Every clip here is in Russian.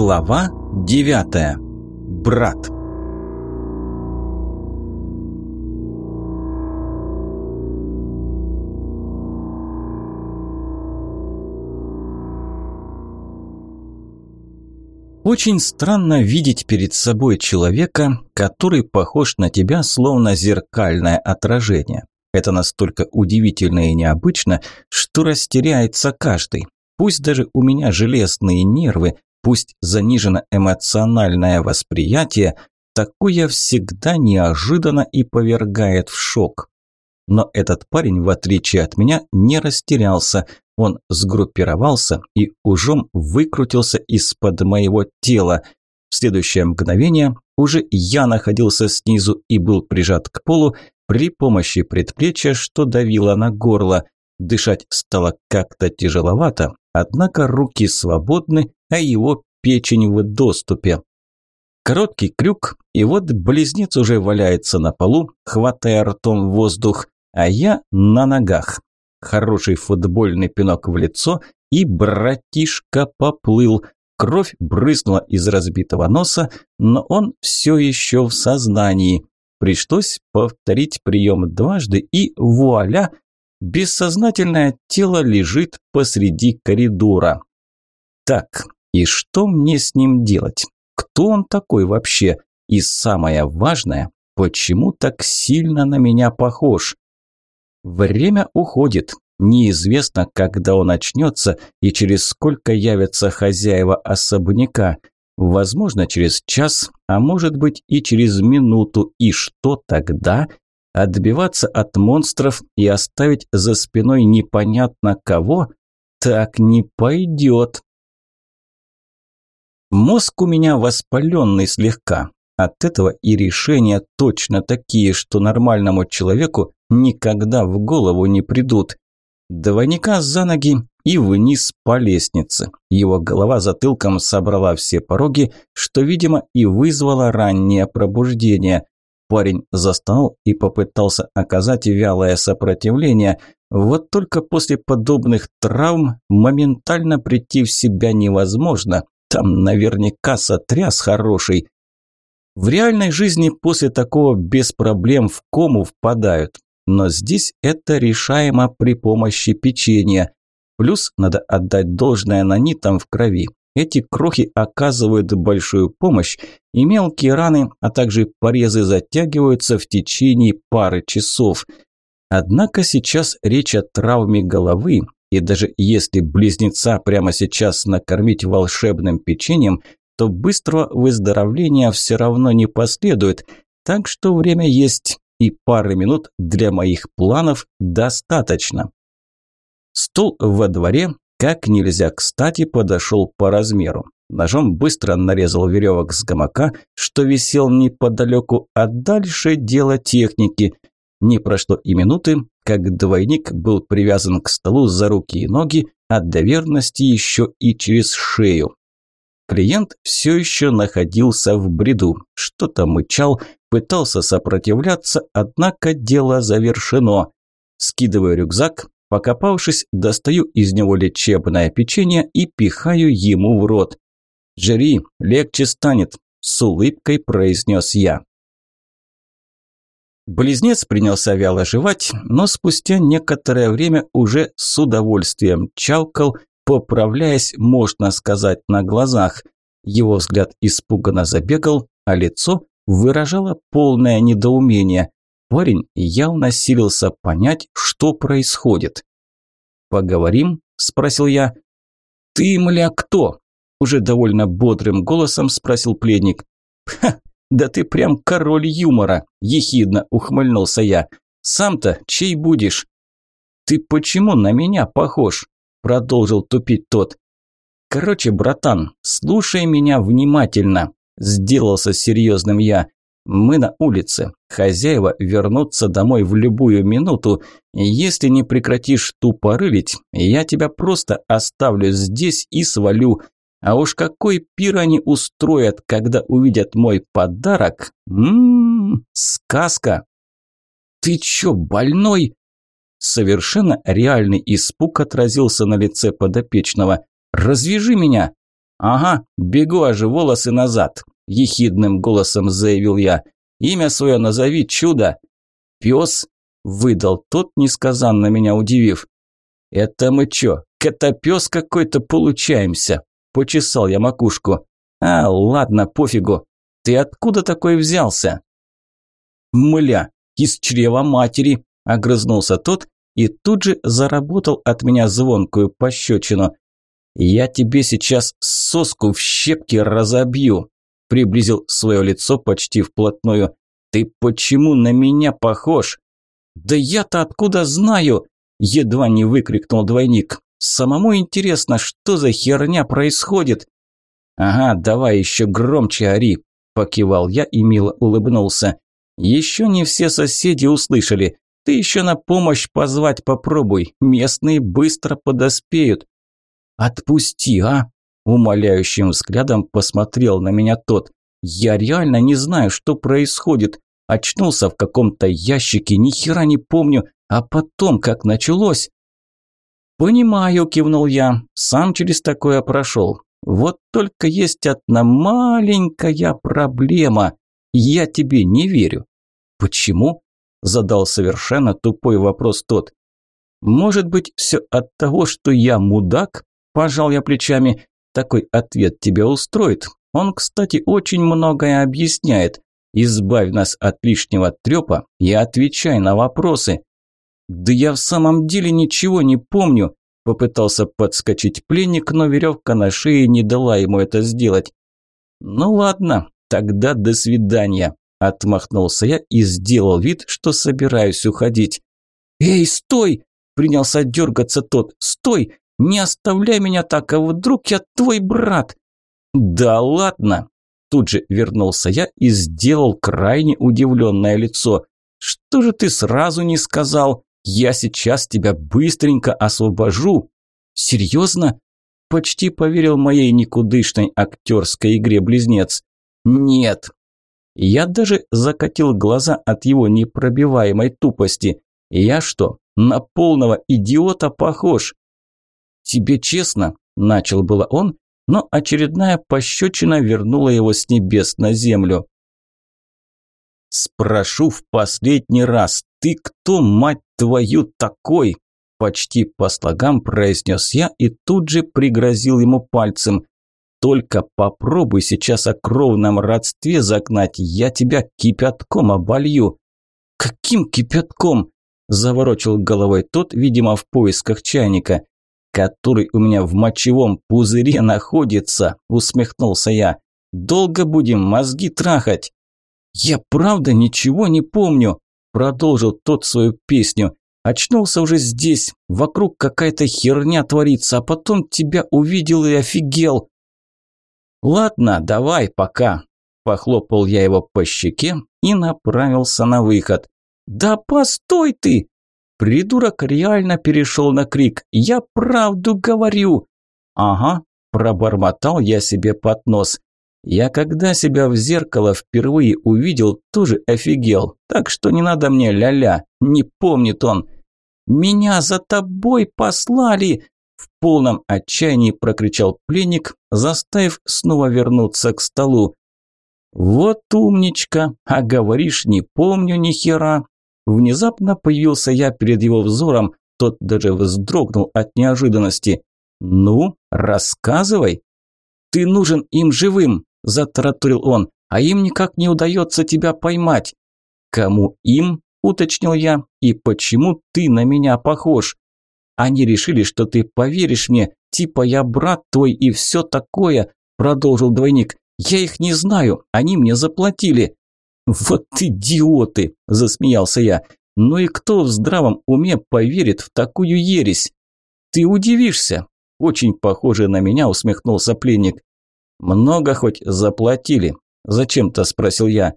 Глава девятая. Брат. Очень странно видеть перед собой человека, который похож на тебя словно зеркальное отражение. Это настолько удивительно и необычно, что растеряется каждый. Пусть даже у меня железные нервы, пусть занижено эмоциональное восприятие, такое всегда неожиданно и повергает в шок. Но этот парень, в отличие от меня, не растерялся. Он сгруппировался и ужом выкрутился из-под моего тела. В следующее мгновение уже я находился снизу и был прижат к полу при помощи предплечья, что давило на горло. Дышать стало как-то тяжеловато, однако руки свободны, а его печень в доступе. Короткий крюк, и вот близнец уже валяется на полу, хватая ртом воздух, а я на ногах. Хороший футбольный пинок в лицо, и братишка поплыл. Кровь брызнула из разбитого носа, но он все еще в сознании. Пришлось повторить прием дважды, и вуаля, бессознательное тело лежит посреди коридора. Так, и что мне с ним делать? Кто он такой вообще? И самое важное, почему так сильно на меня похож? Время уходит. Неизвестно, когда он очнется и через сколько явятся хозяева особняка. Возможно, через час, а может быть и через минуту. И что тогда? Отбиваться от монстров и оставить за спиной непонятно кого? Так не пойдет. Мозг у меня воспаленный слегка. От этого и решения точно такие, что нормальному человеку никогда в голову не придут. Двойника за ноги и вниз по лестнице. Его голова затылком собрала все пороги, что, видимо, и вызвало раннее пробуждение. Парень застал и попытался оказать вялое сопротивление. Вот только после подобных травм моментально прийти в себя невозможно. Там наверняка сотряс хороший. В реальной жизни после такого без проблем в кому впадают. Но здесь это решаемо при помощи печенья. Плюс надо отдать должное нанитам в крови. Эти крохи оказывают большую помощь, и мелкие раны, а также порезы затягиваются в течение пары часов. Однако сейчас речь о травме головы, и даже если близнеца прямо сейчас накормить волшебным печеньем, то быстрого выздоровления все равно не последует, так что время есть, и пары минут для моих планов достаточно. Стол во дворе как нельзя кстати подошел по размеру. Ножом быстро нарезал веревок с гамака, что висел неподалеку, а дальше дело техники. Не прошло и минуты, как двойник был привязан к столу за руки и ноги, а для верности еще и через шею. Клиент все еще находился в бреду, что-то мычал, пытался сопротивляться, однако дело завершено. Скидываю рюкзак, покопавшись, достаю из него лечебное печенье и пихаю ему в рот. «Жри, легче станет», – с улыбкой произнес я. Близнец принялся вяло жевать, но спустя некоторое время уже с удовольствием чавкал, поправляясь, можно сказать, на глазах. Его взгляд испуганно забегал, а лицо выражало полное недоумение. Парень явно силился понять, что происходит. «Поговорим?» – спросил я. «Ты, мля, кто?» – уже довольно бодрым голосом спросил пленник. «Ха, да ты прям король юмора!» – ехидно ухмыльнулся я. «Сам-то чей будешь?» «Ты почему на меня похож?» продолжил тупить тот. Короче, братан, слушай меня внимательно, сделался серьезным я. Мы на улице. Хозяева вернутся домой в любую минуту. Если не прекратишь тупо рылить, я тебя просто оставлю здесь и свалю. А уж какой пир они устроят, когда увидят мой подарок? Ммм, сказка. Ты чё, больной? Совершенно реальный испуг отразился на лице подопечного. «Развяжи меня!» «Ага, бегу аж волосы назад», – ехидным голосом заявил я. «Имя свое назови, чудо!» «Пес?» – выдал тот, несказанно меня удивив. «Это мы чё, котопес какой-то получаемся?» – почесал я макушку. «А, ладно, пофигу. Ты откуда такой взялся?» «Мля, из чрева матери!» – огрызнулся тот и тут же заработал от меня звонкую пощечину. «Я тебе сейчас соску в щепки разобью!» – приблизил свое лицо почти вплотную. «Ты почему на меня похож?» «Да я-то откуда знаю?» – едва не выкрикнул двойник. «Самому интересно, что за херня происходит?» «Ага, давай еще громче ори», – покивал я и мило улыбнулся. «Еще не все соседи услышали. Ты еще на помощь позвать попробуй, местные быстро подоспеют». «Отпусти, а!» – умоляющим взглядом посмотрел на меня тот. «Я реально не знаю, что происходит. Очнулся в каком-то ящике, ни хера не помню, а потом как началось». «Понимаю», – кивнул я, – «сам через такое прошел. Вот только есть одна маленькая проблема. Я тебе не верю. Почему? Задал совершенно тупой вопрос тот. Может быть, все от того, что я мудак? Пожал я плечами. Такой ответ тебя устроит. Он, кстати, очень многое объясняет. Избавь нас от лишнего трепа и отвечай на вопросы. Да я в самом деле ничего не помню, Попытался подскочить пленник, но веревка на шее не дала ему это сделать. «Ну ладно, тогда до свидания», – отмахнулся я и сделал вид, что собираюсь уходить. «Эй, стой!» – принялся дергаться тот. «Стой! Не оставляй меня так, а вдруг я твой брат?» «Да ладно!» Тут же вернулся я и сделал крайне удивленное лицо. «Что же ты сразу не сказал?» Я сейчас тебя быстренько освобожу. Серьезно? Почти поверил моей никудышной актерской игре близнец. Нет. Я даже закатил глаза от его непробиваемой тупости. Я что, на полного идиота похож? Тебе честно, начал было он, но очередная пощечина вернула его с небес на землю. Спрошу в последний раз, ты кто, мать твою, такой?» Почти по слогам произнес я и тут же пригрозил ему пальцем. «Только попробуй сейчас о кровном родстве загнать, я тебя кипятком оболью». «Каким кипятком?» – заворочил головой тот, видимо, в поисках чайника. «Который у меня в мочевом пузыре находится», – усмехнулся я. «Долго будем мозги трахать?» «Я правда ничего не помню», – продолжил тот свою песню. «Очнулся уже здесь, вокруг какая-то херня творится, а потом тебя увидел и офигел». «Ладно, давай, пока», – похлопал я его по щеке и направился на выход. «Да постой ты!» Придурок реально перешел на крик. «Я правду говорю!» «Ага», – пробормотал я себе под нос. Я когда себя в зеркало впервые увидел, тоже офигел. Так что не надо мне ля-ля, не помнит он. «Меня за тобой послали!» В полном отчаянии прокричал пленник, заставив снова вернуться к столу. «Вот умничка, а говоришь, не помню ни хера!» Внезапно появился я перед его взором, тот даже вздрогнул от неожиданности. «Ну, рассказывай!» «Ты нужен им живым!» – затараторил он. «А им никак не удается тебя поймать». «Кому им?» – уточнил я. «И почему ты на меня похож?» «Они решили, что ты поверишь мне, типа я брат твой и все такое», – продолжил двойник. «Я их не знаю, они мне заплатили». «Вот идиоты!» – засмеялся я. «Ну и кто в здравом уме поверит в такую ересь?» «Ты удивишься!» – очень похоже на меня усмехнулся пленник. «Много хоть заплатили?» – зачем-то спросил я.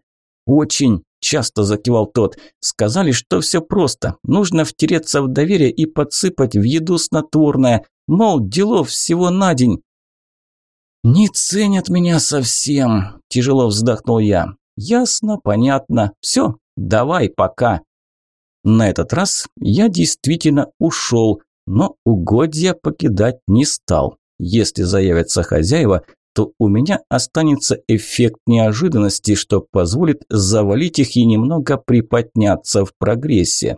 «Очень», – часто закивал тот. «Сказали, что все просто. Нужно втереться в доверие и подсыпать в еду снотворное. Мол, делов всего на день». «Не ценят меня совсем», – тяжело вздохнул я. «Ясно, понятно. Все, давай, пока». На этот раз я действительно ушел, но угодья покидать не стал. если заявятся хозяева, то у меня останется эффект неожиданности, что позволит завалить их и немного приподняться в прогрессе.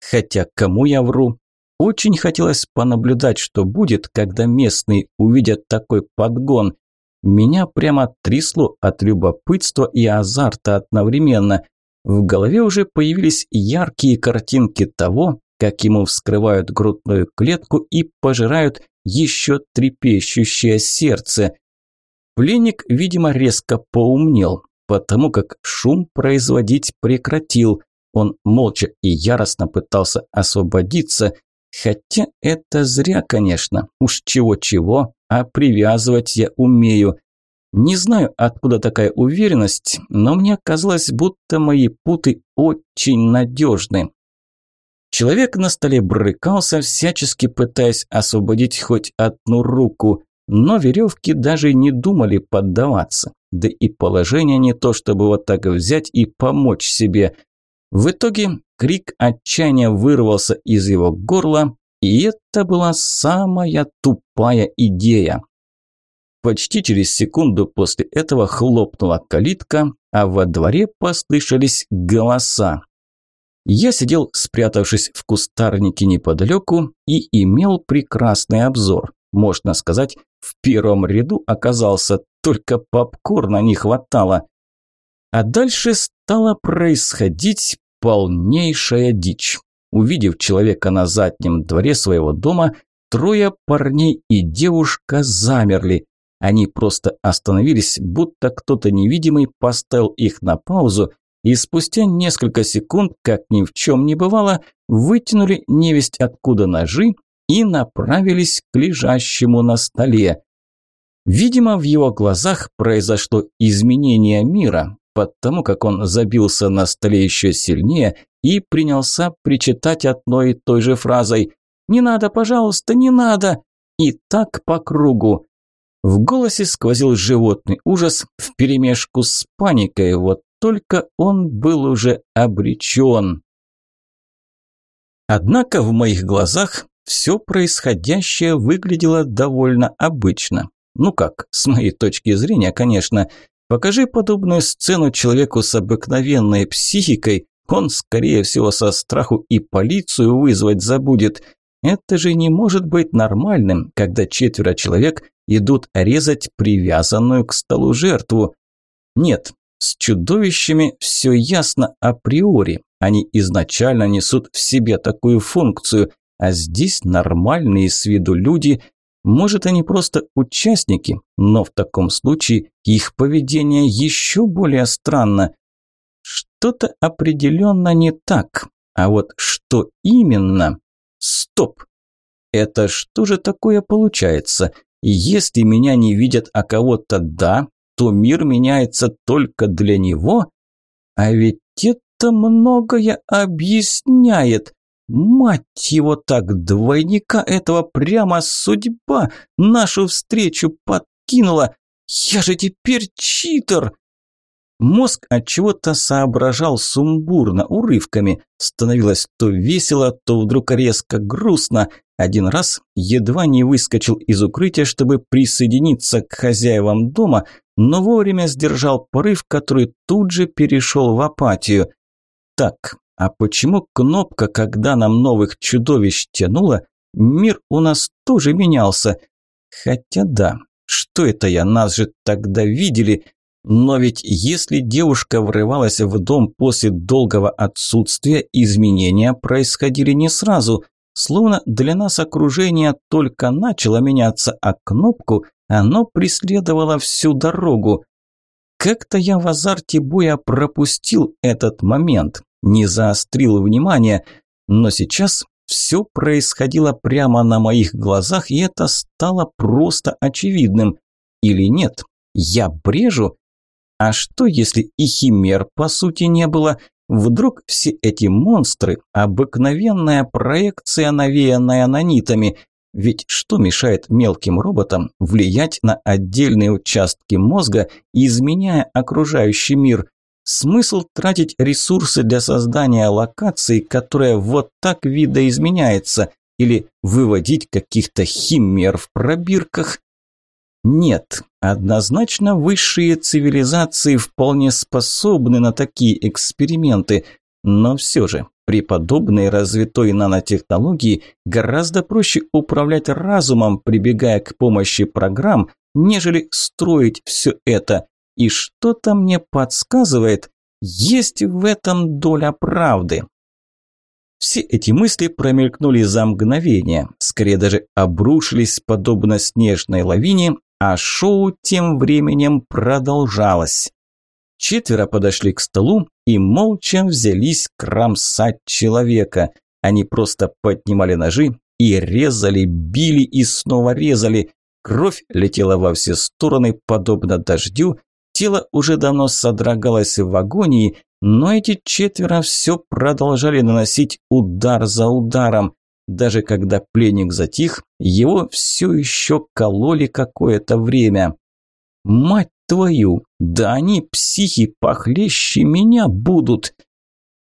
Хотя кому я вру? Очень хотелось понаблюдать, что будет, когда местные увидят такой подгон. Меня прямо трясло от любопытства и азарта одновременно. В голове уже появились яркие картинки того, как ему вскрывают грудную клетку и пожирают еще трепещущее сердце. Пленник, видимо, резко поумнел, потому как шум производить прекратил. Он молча и яростно пытался освободиться, хотя это зря, конечно, уж чего-чего, а привязывать я умею. Не знаю, откуда такая уверенность, но мне казалось, будто мои путы очень надежны. Человек на столе брыкался, всячески пытаясь освободить хоть одну руку, но веревки даже не думали поддаваться. Да и положение не то, чтобы вот так взять и помочь себе. В итоге крик отчаяния вырвался из его горла, и это была самая тупая идея. Почти через секунду после этого хлопнула калитка, а во дворе послышались голоса. Я сидел, спрятавшись в кустарнике неподалеку, и имел прекрасный обзор. Можно сказать, в первом ряду оказался, только попкорна не хватало. А дальше стала происходить полнейшая дичь. Увидев человека на заднем дворе своего дома, трое парней и девушка замерли. Они просто остановились, будто кто-то невидимый поставил их на паузу и спустя несколько секунд, как ни в чем не бывало, вытянули невесть откуда ножи и направились к лежащему на столе. Видимо, в его глазах произошло изменение мира, потому как он забился на столе еще сильнее и принялся причитать одной и той же фразой «Не надо, пожалуйста, не надо!» и так по кругу. В голосе сквозил животный ужас вперемешку с паникой, вот только он был уже обречен. Однако в моих глазах все происходящее выглядело довольно обычно. Ну как, с моей точки зрения, конечно. Покажи подобную сцену человеку с обыкновенной психикой, он, скорее всего, со страху и полицию вызвать забудет. Это же не может быть нормальным, когда четверо человек идут резать привязанную к столу жертву. Нет, с чудовищами все ясно априори. Они изначально несут в себе такую функцию, а здесь нормальные с виду люди. Может, они просто участники, но в таком случае их поведение еще более странно. Что-то определенно не так. А вот что именно? Стоп! Это что же такое получается? Если меня не видят, а кого-то да, то мир меняется только для него? А ведь это многое объясняет. Мать его так, двойника этого прямо судьба нашу встречу подкинула. Я же теперь читер. Мозг от чего-то соображал сумбурно, урывками. Становилось то весело, то вдруг резко грустно. Один раз едва не выскочил из укрытия, чтобы присоединиться к хозяевам дома, но вовремя сдержал порыв, который тут же перешел в апатию. Так, а почему кнопка, когда нам новых чудовищ тянула, мир у нас тоже менялся? Хотя да, что это я, нас же тогда видели – но ведь если девушка врывалась в дом после долгого отсутствия, изменения происходили не сразу. Словно для нас окружение только начало меняться, а кнопку оно преследовало всю дорогу. Как-то я в азарте боя пропустил этот момент, не заострил внимание, но сейчас все происходило прямо на моих глазах, и это стало просто очевидным. Или нет? Я брежу? А что, если и химер по сути не было? Вдруг все эти монстры – обыкновенная проекция, навеянная нанитами? Ведь что мешает мелким роботам влиять на отдельные участки мозга, изменяя окружающий мир? Смысл тратить ресурсы для создания локации, которая вот так видоизменяется? или выводить каких-то химер в пробирках? Нет, однозначно высшие цивилизации вполне способны на такие эксперименты, но все же при подобной развитой нанотехнологии гораздо проще управлять разумом, прибегая к помощи программ, нежели строить все это. И что-то мне подсказывает, есть в этом доля правды. Все эти мысли промелькнули за мгновение, скорее даже обрушились подобно снежной лавине, а шоу тем временем продолжалось. Четверо подошли к столу и молча взялись кромсать человека. Они просто поднимали ножи и резали, били и снова резали. Кровь летела во все стороны, подобно дождю, Тело уже давно содрогалось в агонии, но эти четверо все продолжали наносить удар за ударом. Даже когда пленник затих, его все еще кололи какое-то время. «Мать твою! Да они, психи, похлеще меня будут!»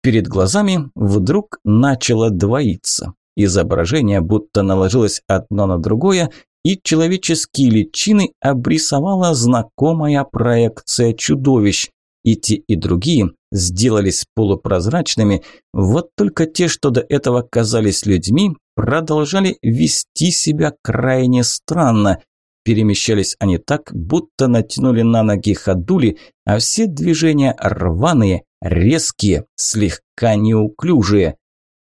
Перед глазами вдруг начало двоиться. Изображение будто наложилось одно на другое, и человеческие личины обрисовала знакомая проекция чудовищ. И те, и другие сделались полупрозрачными, вот только те, что до этого казались людьми, продолжали вести себя крайне странно. Перемещались они так, будто натянули на ноги ходули, а все движения рваные, резкие, слегка неуклюжие.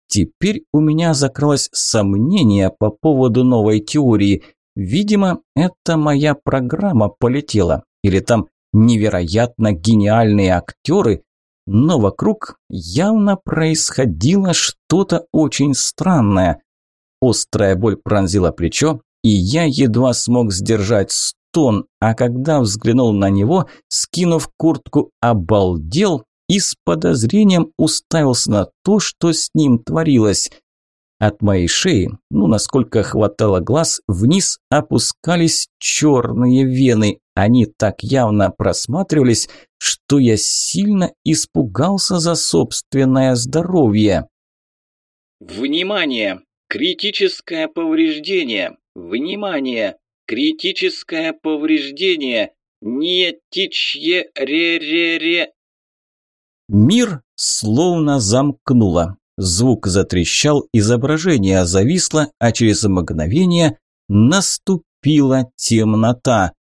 Теперь у меня закралось сомнение по поводу новой теории – Видимо, это моя программа полетела. Или там невероятно гениальные актеры. Но вокруг явно происходило что-то очень странное. Острая боль пронзила плечо, и я едва смог сдержать стон, а когда взглянул на него, скинув куртку, обалдел и с подозрением уставился на то, что с ним творилось. От моей шеи, ну насколько хватало глаз, вниз опускались черные вены. Они так явно просматривались, что я сильно испугался за собственное здоровье. Внимание! Критическое повреждение! Внимание! Критическое повреждение! Нетичье ре-ре-ре! Мир словно замкнуло. Звук затрещал, изображение зависло, а через мгновение наступила темнота.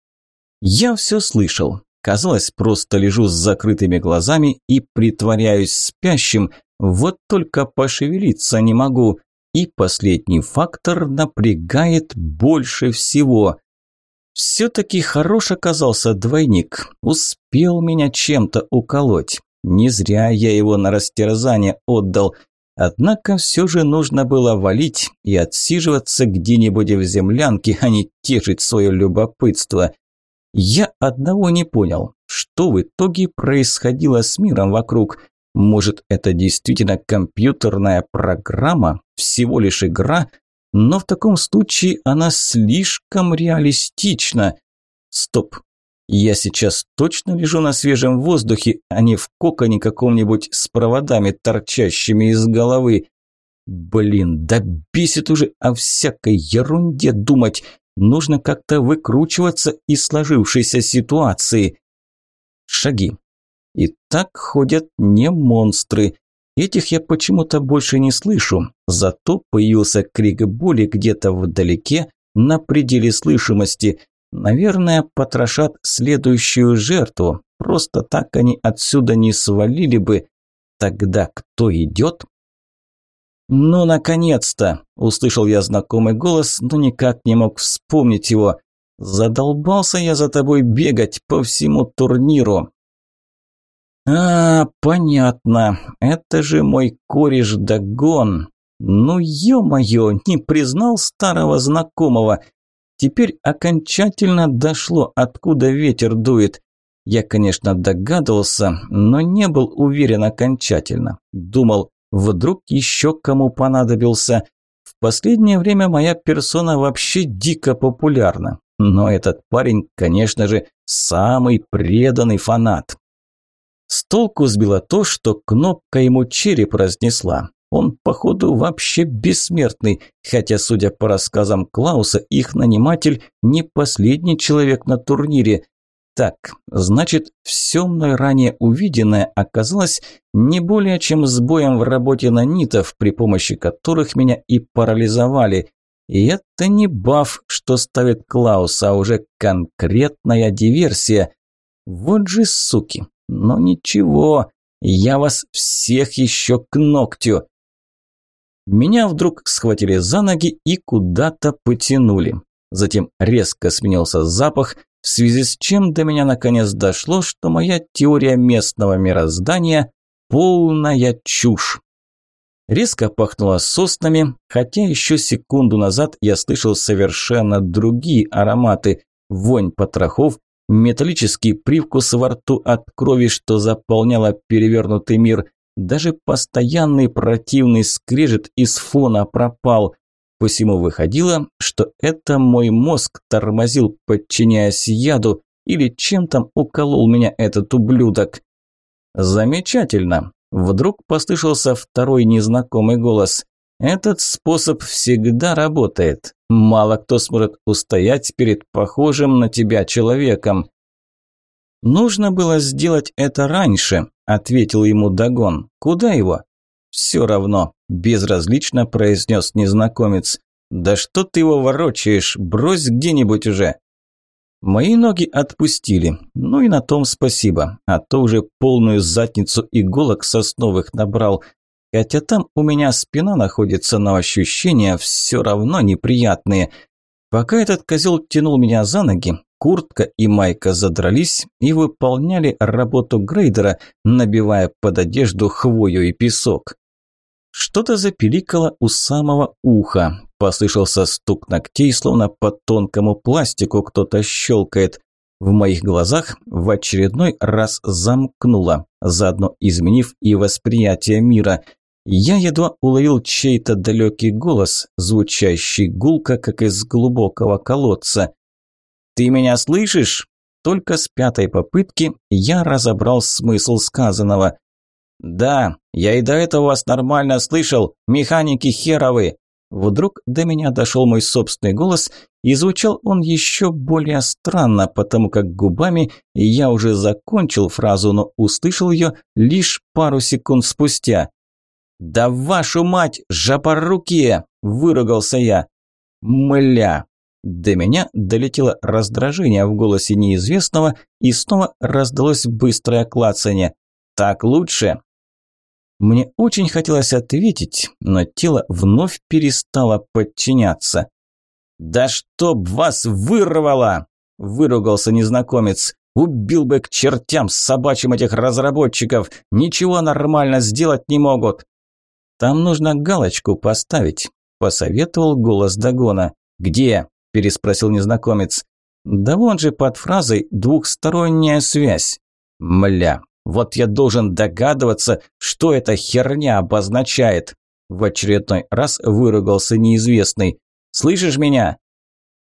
Я все слышал. Казалось, просто лежу с закрытыми глазами и притворяюсь спящим, вот только пошевелиться не могу. И последний фактор напрягает больше всего. Все-таки хорош оказался двойник, успел меня чем-то уколоть. Не зря я его на растерзание отдал – Однако все же нужно было валить и отсиживаться где-нибудь в землянке, а не тешить свое любопытство. Я одного не понял, что в итоге происходило с миром вокруг. Может, это действительно компьютерная программа, всего лишь игра, но в таком случае она слишком реалистична. Стоп, я сейчас точно лежу на свежем воздухе, а не в коконе каком-нибудь с проводами, торчащими из головы. Блин, да бесит уже о всякой ерунде думать. Нужно как-то выкручиваться из сложившейся ситуации. Шаги. И так ходят не монстры. Этих я почему-то больше не слышу. Зато появился крик боли где-то вдалеке, на пределе слышимости. Наверное, потрошат следующую жертву. Просто так они отсюда не свалили бы. Тогда кто идет? «Ну, наконец-то!» – услышал я знакомый голос, но никак не мог вспомнить его. «Задолбался я за тобой бегать по всему турниру!» «А, понятно. Это же мой кореш Дагон. Ну, ё-моё, не признал старого знакомого. Теперь окончательно дошло, откуда ветер дует. Я, конечно, догадывался, но не был уверен окончательно. Думал, вдруг еще кому понадобился. В последнее время моя персона вообще дико популярна. Но этот парень, конечно же, самый преданный фанат. С толку сбило то, что кнопка ему череп разнесла. Он, походу, вообще бессмертный, хотя, судя по рассказам Клауса, их наниматель не последний человек на турнире. Так, значит, все мной ранее увиденное оказалось не более чем сбоем в работе нанитов, при помощи которых меня и парализовали. И это не баф, что ставит Клаус, а уже конкретная диверсия. Вот же суки. Но ничего, я вас всех еще к ногтю. Меня вдруг схватили за ноги и куда-то потянули. Затем резко сменился запах, в связи с чем до меня наконец дошло, что моя теория местного мироздания – полная чушь. Резко пахнуло соснами, хотя еще секунду назад я слышал совершенно другие ароматы. Вонь потрохов, металлический привкус во рту от крови, что заполняло перевернутый мир. Даже постоянный противный скрежет из фона пропал. Посему выходило, что это мой мозг тормозил, подчиняясь яду, или чем там уколол меня этот ублюдок. Замечательно. Вдруг послышался второй незнакомый голос. Этот способ всегда работает. Мало кто сможет устоять перед похожим на тебя человеком. Нужно было сделать это раньше, ответил ему Дагон. Куда его? Все равно, безразлично произнес незнакомец. Да что ты его ворочаешь? Брось где-нибудь уже. Мои ноги отпустили. Ну и на том спасибо. А то уже полную задницу иголок сосновых набрал. Хотя там у меня спина находится, но ощущения все равно неприятные. Пока этот козел тянул меня за ноги, куртка и майка задрались и выполняли работу грейдера, набивая под одежду хвою и песок. Что-то запиликало у самого уха. Послышался стук ногтей, словно по тонкому пластику кто-то щелкает. В моих глазах в очередной раз замкнуло, заодно изменив и восприятие мира. Я едва уловил чей-то далекий голос, звучащий гулко, как из глубокого колодца. «Ты меня слышишь?» Только с пятой попытки я разобрал смысл сказанного. «Да, я и до этого вас нормально слышал, механики херовы!» Вдруг до меня дошел мой собственный голос, и звучал он еще более странно, потому как губами я уже закончил фразу, но услышал ее лишь пару секунд спустя. «Да вашу мать, жопорукие!» – выругался я. «Мля!» До меня долетело раздражение в голосе неизвестного, и снова раздалось быстрое клацанье. «Так лучше?» Мне очень хотелось ответить, но тело вновь перестало подчиняться. «Да чтоб вас вырвало!» – выругался незнакомец. «Убил бы к чертям с собачьим этих разработчиков! Ничего нормально сделать не могут!» «Там нужно галочку поставить», – посоветовал голос Дагона. «Где?» – переспросил незнакомец. «Да вон же под фразой «двухсторонняя связь». «Мля, вот я должен догадываться, что эта херня обозначает. В очередной раз выругался неизвестный. «Слышишь меня?»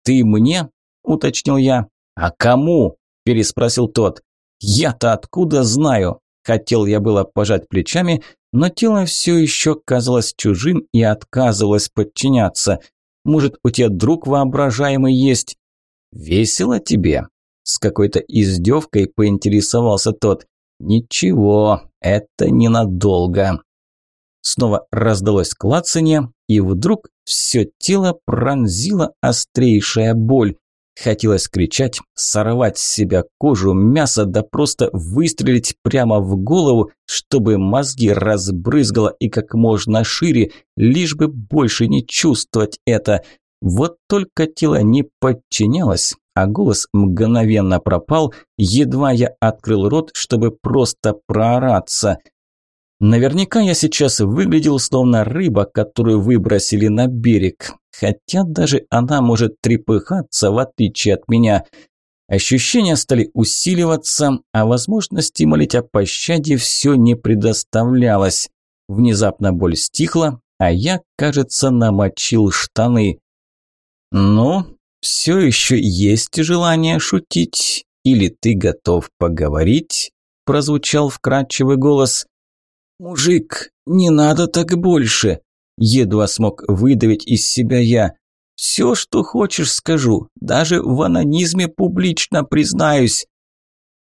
«Ты мне?» – уточнил я. «А кому?» – переспросил тот. «Я-то откуда знаю?» Хотел я было пожать плечами, но тело все еще казалось чужим и отказывалось подчиняться. «Может, у тебя друг воображаемый есть?» «Весело тебе?» С какой-то издевкой поинтересовался тот. Ничего, это ненадолго. Снова раздалось клацанье, и вдруг все тело пронзила острейшая боль. Хотелось кричать, сорвать с себя кожу, мясо, да просто выстрелить прямо в голову, чтобы мозги разбрызгало и как можно шире, лишь бы больше не чувствовать это. Вот только тело не подчинялось, а голос мгновенно пропал, едва я открыл рот, чтобы просто проораться. Наверняка я сейчас выглядел словно рыба, которую выбросили на берег, хотя даже она может трепыхаться, в отличие от меня. Ощущения стали усиливаться, а возможности молить о пощаде все не предоставлялось. Внезапно боль стихла, а я, кажется, намочил штаны. «Ну, все еще есть желание шутить? Или ты готов поговорить?» – прозвучал вкрадчивый голос. «Мужик, не надо так больше!» Едва смог выдавить из себя я. «Все, что хочешь, скажу. Даже в анонизме публично признаюсь».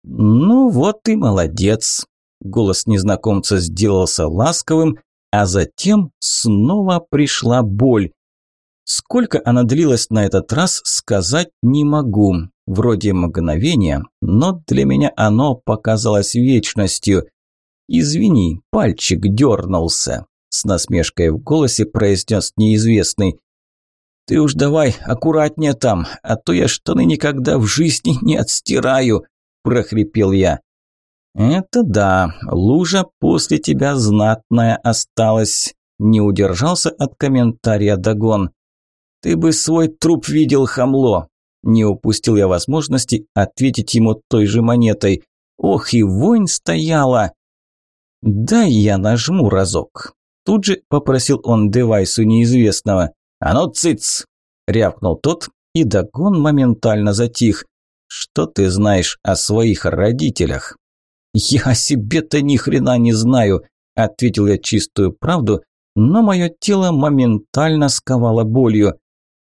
«Ну вот и молодец!» Голос незнакомца сделался ласковым, а затем снова пришла боль. Сколько она длилась на этот раз, сказать не могу. Вроде мгновения, но для меня оно показалось вечностью. «Извини, пальчик дернулся», – с насмешкой в голосе произнес неизвестный. «Ты уж давай аккуратнее там, а то я штаны никогда в жизни не отстираю», – прохрипел я. «Это да, лужа после тебя знатная осталась», – не удержался от комментария Дагон. «Ты бы свой труп видел, хамло!» Не упустил я возможности ответить ему той же монетой. «Ох, и вонь стояла!» «Дай я нажму разок». Тут же попросил он девайсу неизвестного. «А ну, цыц!» – рявкнул тот, и Дагон моментально затих. «Что ты знаешь о своих родителях?» «Я о себе-то ни хрена не знаю», – ответил я чистую правду, но мое тело моментально сковало болью.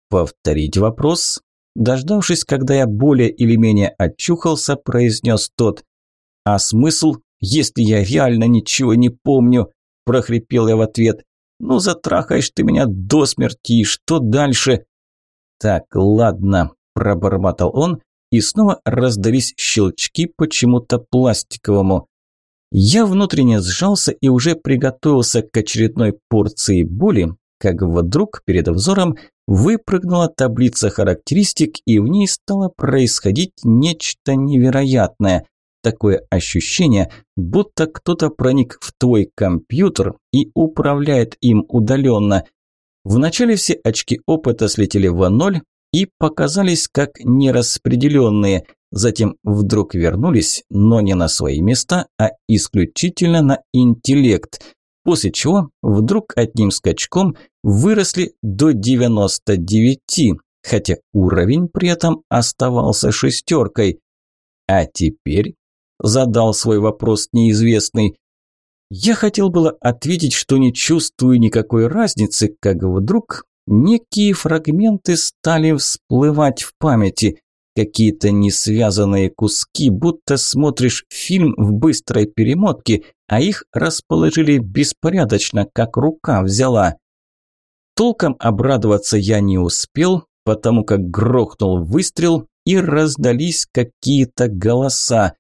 «Повторить вопрос?» Дождавшись, когда я более или менее очухался, произнес тот. «А смысл, если я реально ничего не помню?» – прохрипел я в ответ. «Ну, затрахаешь ты меня до смерти, и что дальше?» «Так, ладно», – пробормотал он, и снова раздались щелчки почему-то пластиковому. Я внутренне сжался и уже приготовился к очередной порции боли, как вдруг перед взором выпрыгнула таблица характеристик, и в ней стало происходить нечто невероятное. Такое ощущение, будто кто-то проник в твой компьютер и управляет им удаленно. Вначале все очки опыта слетели в ноль и показались как нераспределенные, затем вдруг вернулись, но не на свои места, а исключительно на интеллект – после чего вдруг одним скачком выросли до 99, хотя уровень при этом оставался шестеркой. А теперь задал свой вопрос неизвестный. Я хотел было ответить, что не чувствую никакой разницы, как вдруг некие фрагменты стали всплывать в памяти какие-то несвязанные куски, будто смотришь фильм в быстрой перемотке, а их расположили беспорядочно, как рука взяла. Толком обрадоваться я не успел, потому как грохнул выстрел и раздались какие-то голоса.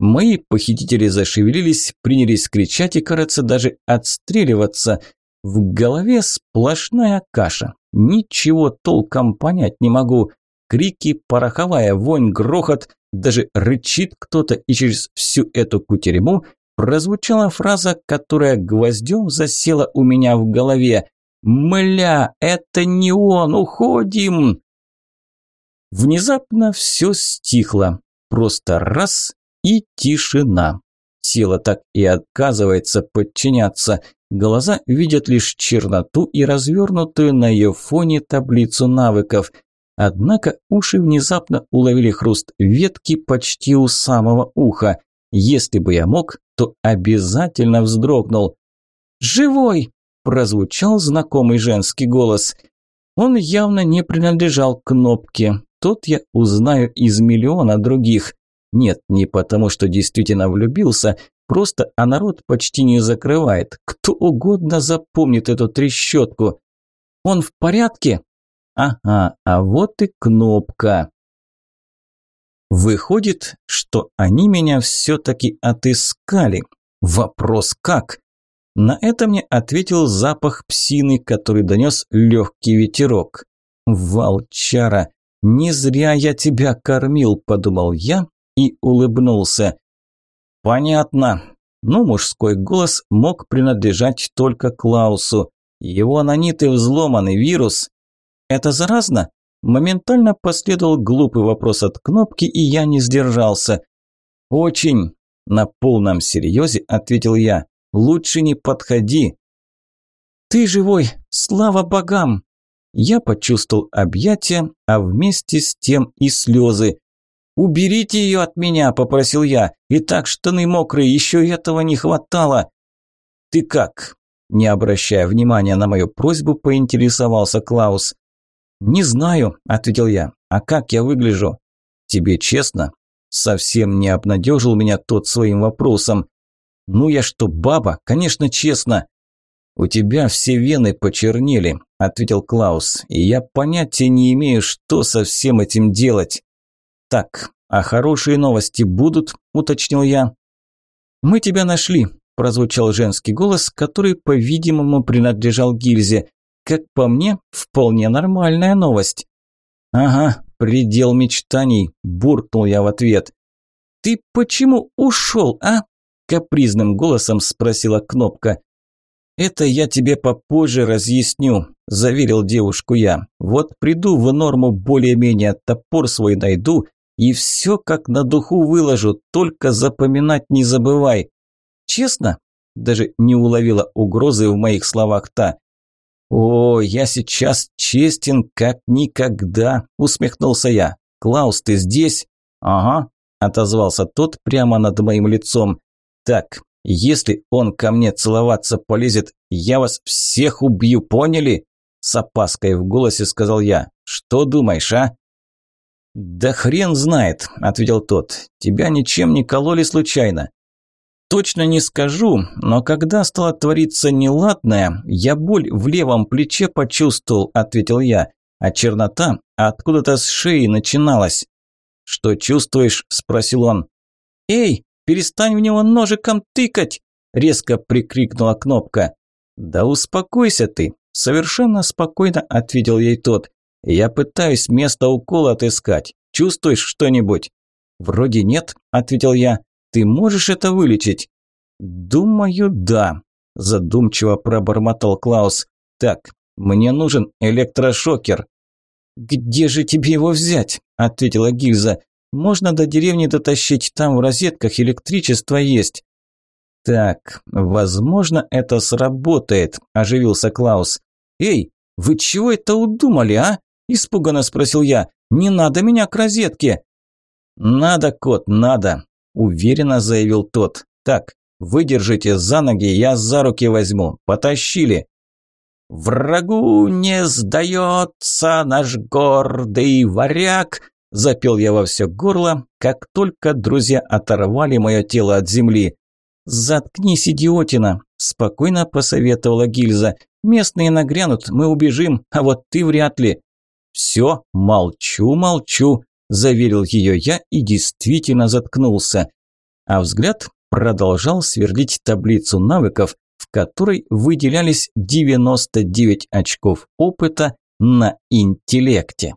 Мои похитители зашевелились, принялись кричать и, кажется, даже отстреливаться. В голове сплошная каша. Ничего толком понять не могу. Крики, пороховая вонь, грохот, даже рычит кто-то, и через всю эту кутерьму прозвучала фраза, которая гвоздем засела у меня в голове. «Мля, это не он, уходим!» Внезапно все стихло. Просто раз и тишина. Тело так и отказывается подчиняться. Глаза видят лишь черноту и развернутую на ее фоне таблицу навыков – Однако уши внезапно уловили хруст ветки почти у самого уха. Если бы я мог, то обязательно вздрогнул. «Живой!» – прозвучал знакомый женский голос. Он явно не принадлежал кнопке. Тот я узнаю из миллиона других. Нет, не потому, что действительно влюбился, просто а народ почти не закрывает. Кто угодно запомнит эту трещотку. «Он в порядке?» Ага, а вот и кнопка. Выходит, что они меня все-таки отыскали. Вопрос как? На это мне ответил запах псины, который донес легкий ветерок. «Волчара, не зря я тебя кормил», – подумал я и улыбнулся. «Понятно. Но мужской голос мог принадлежать только Клаусу. Его наниты взломанный вирус, «Это заразно?» Моментально последовал глупый вопрос от кнопки, и я не сдержался. «Очень!» – на полном серьезе ответил я. «Лучше не подходи!» «Ты живой! Слава богам!» Я почувствовал объятия, а вместе с тем и слезы. «Уберите ее от меня!» – попросил я. «И так штаны мокрые, еще этого не хватало!» ты как?» Не обращая внимания на мою просьбу, поинтересовался Клаус. «Не знаю», – ответил я. «А как я выгляжу?» «Тебе честно?» Совсем не обнадежил меня тот своим вопросом. «Ну я что, баба? Конечно, честно!» «У тебя все вены почернели», – ответил Клаус, – «и я понятия не имею, что со всем этим делать». «Так, а хорошие новости будут?» – уточнил я. «Мы тебя нашли», – прозвучал женский голос, который, по-видимому, принадлежал Гильзе. «Как по мне, вполне нормальная новость». «Ага, предел мечтаний», – буркнул я в ответ. «Ты почему ушел, а?» – капризным голосом спросила Кнопка. «Это я тебе попозже разъясню», – заверил девушку я. «Вот приду в норму более-менее, топор свой найду и все как на духу выложу, только запоминать не забывай». «Честно?» – даже не уловила угрозы в моих словах та. «О, я сейчас честен как никогда», – усмехнулся я. «Клаус, ты здесь?» «Ага», – отозвался тот прямо над моим лицом. «Так, если он ко мне целоваться полезет, я вас всех убью, поняли?» С опаской в голосе сказал я. «Что думаешь, а?» «Да хрен знает», – ответил тот. «Тебя ничем не кололи случайно?» «Точно не скажу, но когда стало твориться неладное, я боль в левом плече почувствовал», – ответил я. «А чернота откуда-то с шеи начиналась». «Что чувствуешь?» – спросил он. «Эй, Перестань в него ножиком тыкать!» – резко прикрикнула кнопка. «Да успокойся ты!» – совершенно спокойно ответил ей тот. «Я пытаюсь место укола отыскать. Чувствуешь что-нибудь?» «Вроде нет», – ответил я. «Ты можешь это вылечить?» «Думаю, да», – задумчиво пробормотал Клаус. «Так, мне нужен электрошокер». «Где же тебе его взять?» – ответила Гильза. Можно до деревни дотащить, там в розетках электричество есть. Так, возможно, это сработает, оживился Клаус. Эй, вы чего это удумали, а? Испуганно спросил я. Не надо меня к розетке. Надо, кот, надо, уверенно заявил тот. Так, выдержите за ноги, я за руки возьму. Потащили. Врагу не сдается наш гордый варяг, Запел я во все горло, как только друзья оторвали мое тело от земли. «Заткнись, идиотина!» – спокойно посоветовала гильза. «Местные нагрянут, мы убежим, а вот ты вряд ли». «Все, молчу, молчу», – заверил ее я и действительно заткнулся. А взгляд продолжал сверлить таблицу навыков, в которой выделялись 99 очков опыта на интеллекте.